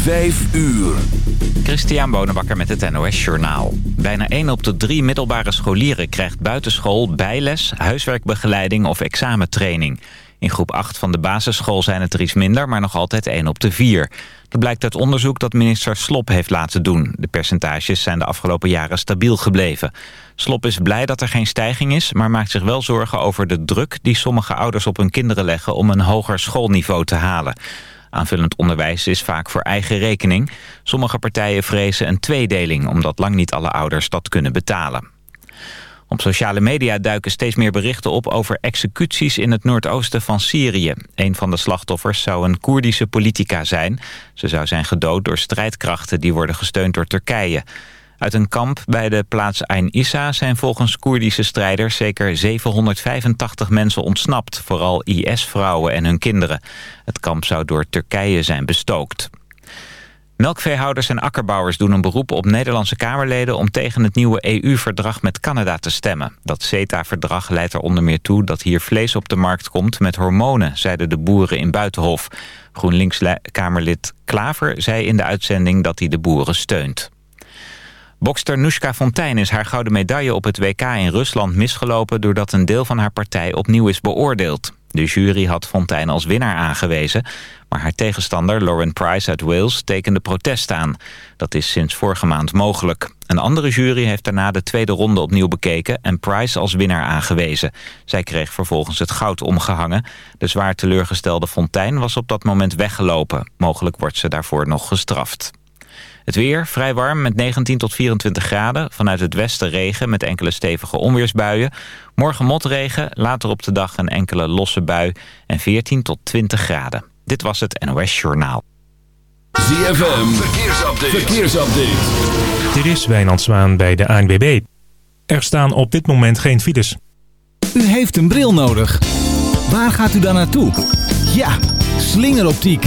Vijf uur. Christian Bonenbakker met het NOS Journaal. Bijna 1 op de drie middelbare scholieren krijgt buitenschool bijles, huiswerkbegeleiding of examentraining. In groep 8 van de basisschool zijn het er iets minder, maar nog altijd 1 op de 4. Dat blijkt uit onderzoek dat minister Slop heeft laten doen. De percentages zijn de afgelopen jaren stabiel gebleven. Slop is blij dat er geen stijging is, maar maakt zich wel zorgen over de druk die sommige ouders op hun kinderen leggen om een hoger schoolniveau te halen. Aanvullend onderwijs is vaak voor eigen rekening. Sommige partijen vrezen een tweedeling... omdat lang niet alle ouders dat kunnen betalen. Op sociale media duiken steeds meer berichten op over executies in het noordoosten van Syrië. Een van de slachtoffers zou een Koerdische politica zijn. Ze zou zijn gedood door strijdkrachten die worden gesteund door Turkije. Uit een kamp bij de plaats Ain Issa zijn volgens Koerdische strijders zeker 785 mensen ontsnapt, vooral IS-vrouwen en hun kinderen. Het kamp zou door Turkije zijn bestookt. Melkveehouders en akkerbouwers doen een beroep op Nederlandse Kamerleden... om tegen het nieuwe EU-verdrag met Canada te stemmen. Dat CETA-verdrag leidt er onder meer toe dat hier vlees op de markt komt met hormonen... zeiden de boeren in Buitenhof. GroenLinks-Kamerlid Klaver zei in de uitzending dat hij de boeren steunt. Bokster Nushka Fontijn is haar gouden medaille op het WK in Rusland misgelopen... doordat een deel van haar partij opnieuw is beoordeeld. De jury had Fontijn als winnaar aangewezen... maar haar tegenstander Lauren Price uit Wales tekende protest aan. Dat is sinds vorige maand mogelijk. Een andere jury heeft daarna de tweede ronde opnieuw bekeken... en Price als winnaar aangewezen. Zij kreeg vervolgens het goud omgehangen. De zwaar teleurgestelde Fontijn was op dat moment weggelopen. Mogelijk wordt ze daarvoor nog gestraft. Het weer vrij warm met 19 tot 24 graden. Vanuit het westen regen met enkele stevige onweersbuien. Morgen motregen, later op de dag een enkele losse bui en 14 tot 20 graden. Dit was het NOS Journaal. ZFM, verkeersupdate. verkeersupdate. Dit is Wijnand Zwaan bij de ANWB. Er staan op dit moment geen files. U heeft een bril nodig. Waar gaat u dan naartoe? Ja, slingeroptiek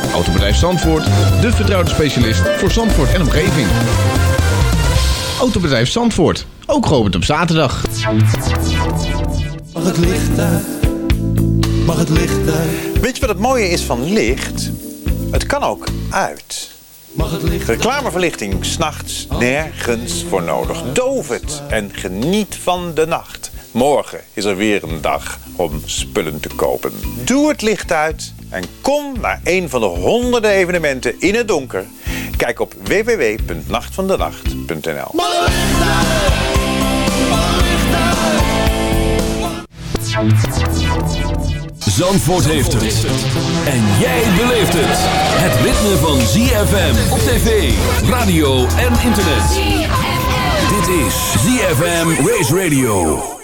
Autobedrijf Zandvoort, de vertrouwde specialist voor Zandvoort en omgeving. Autobedrijf Zandvoort, ook geopend op zaterdag. Mag het licht uit? Mag het licht uit? Weet je wat het mooie is van licht? Het kan ook uit. Mag het licht uit? Reclameverlichting, s'nachts nergens voor nodig. Doof het en geniet van de nacht. Morgen is er weer een dag om spullen te kopen. Doe het licht uit en kom naar een van de honderden evenementen in het donker. Kijk op www.nachtvandenacht.nl? Zandvoort heeft het. En jij beleeft het. Het ritme van ZFM op tv, radio en internet. Dit is ZFM Race Radio.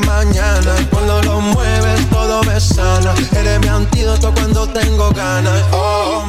mañana. Cuando lo mueves todo me sana. Eres mi antídoto cuando tengo ganas. Oh.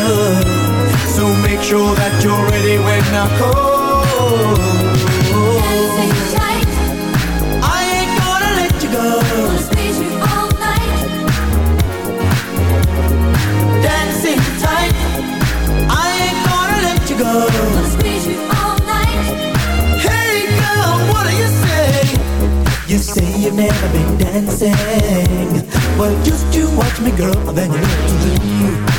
So make sure that you're ready when I call. Tight I ain't gonna let you go. Gonna you all night Dancing tight. I ain't gonna let you go. Gonna you all night Hey girl, what do you say? You say you've never been dancing Well, just you watch me, girl, then you know to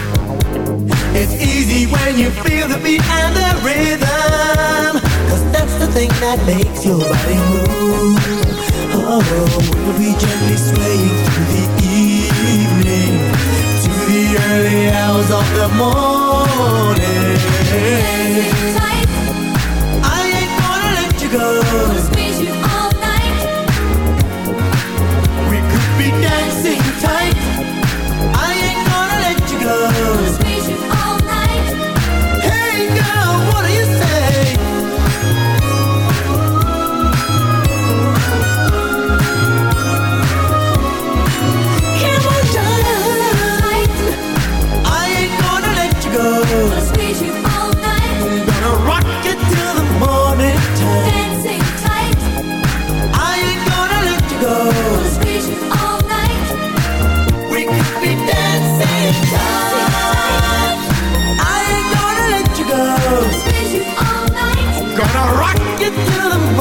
it's easy when you feel the beat and the rhythm. Cause that's the thing that makes your body move. Oh, we'll be gently swaying through the evening To the early hours of the morning? I ain't gonna let you go. to the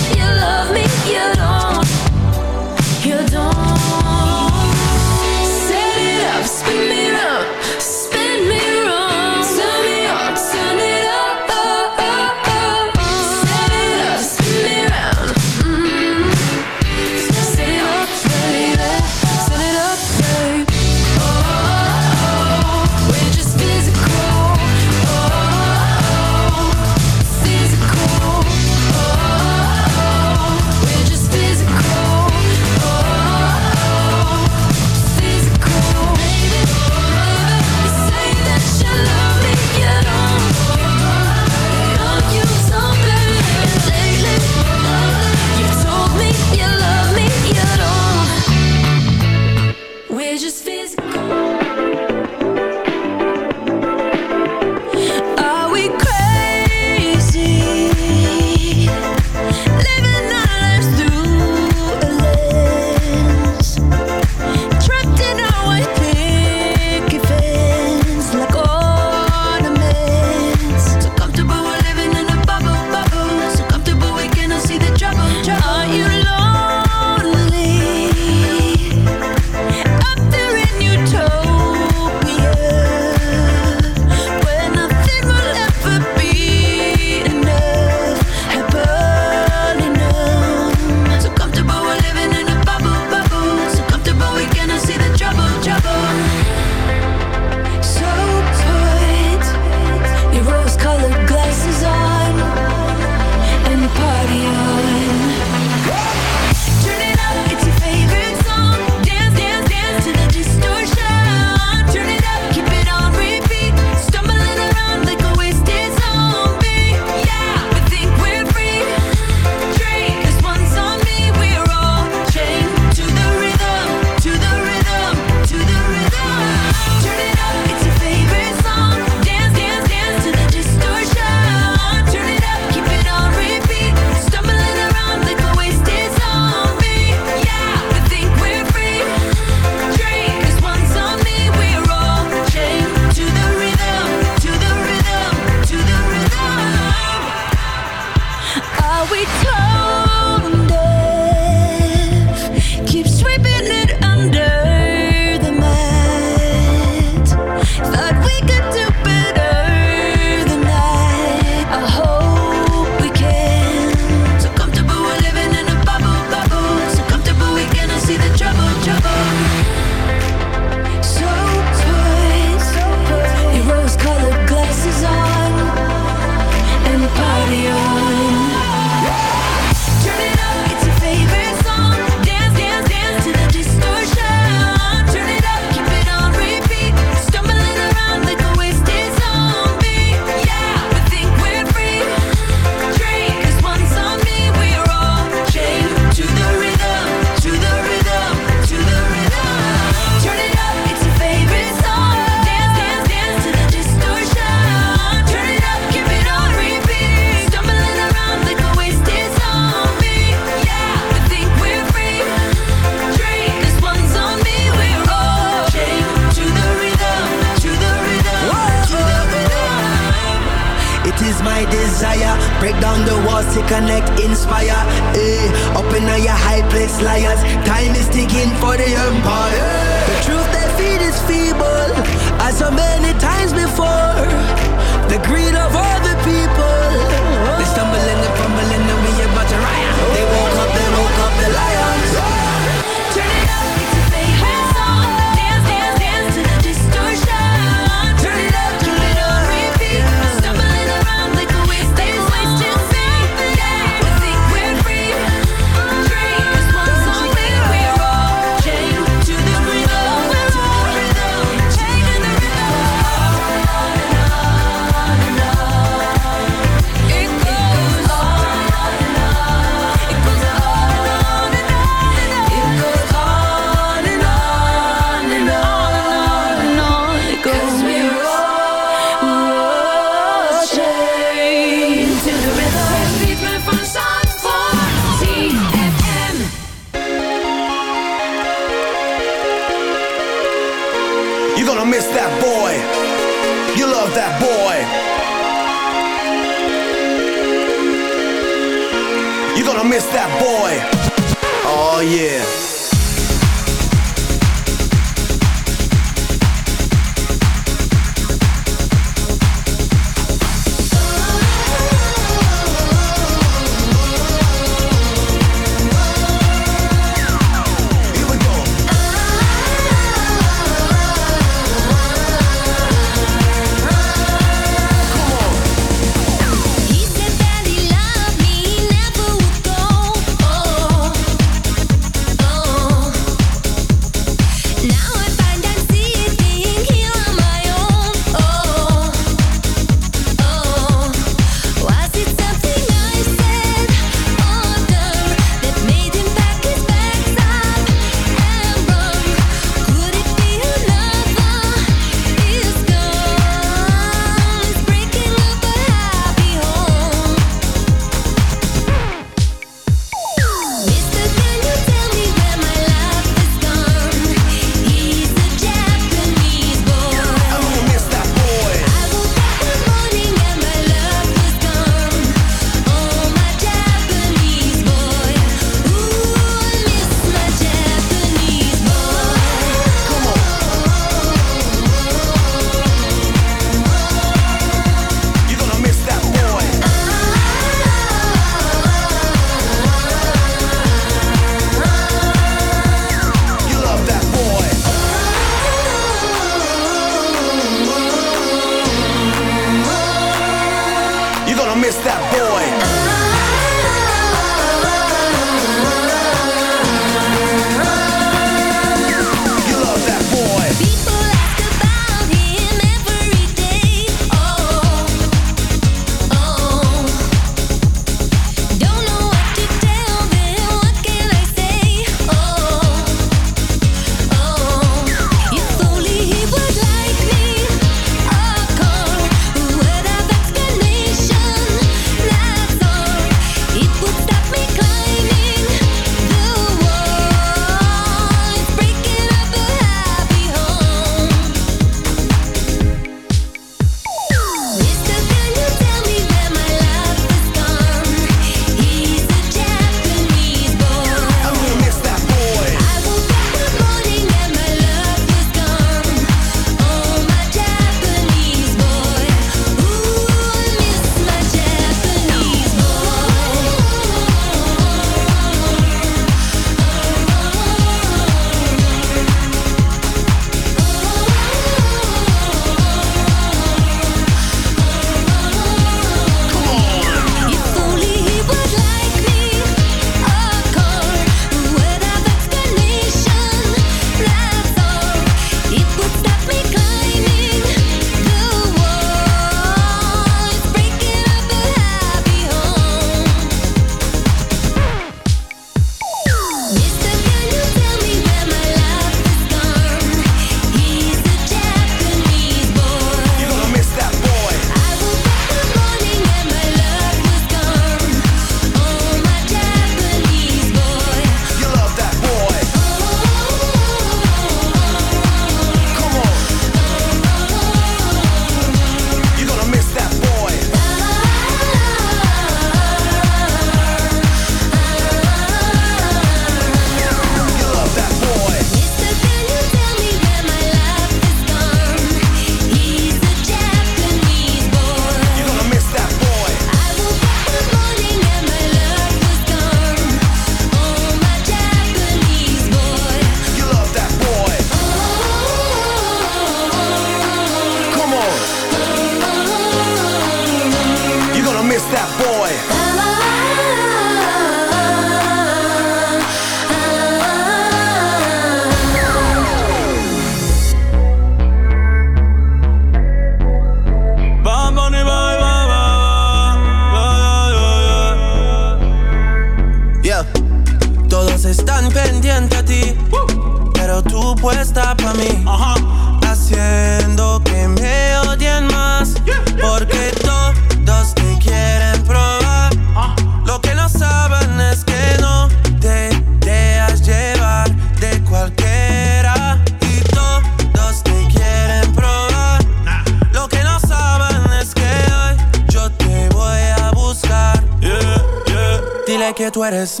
sweaters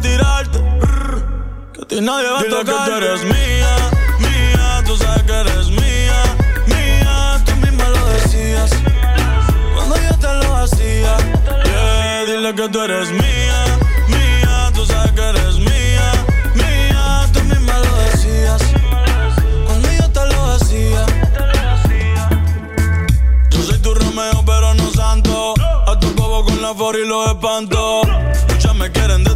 tirarte. Que a ti nadie va Dile a tocar. que tú eres mía, mía, tú sabes que eres mía, mía. Tú misma lo decías cuando yo te lo hacía. Yeah, dile que tú eres mía, mía, tú sabes que eres mía, mía. Tú misma lo decías cuando yo te lo hacía. Yo soy tu Romeo, pero no santo. A tu bobo con la for y los espanto. Muchas me quieren de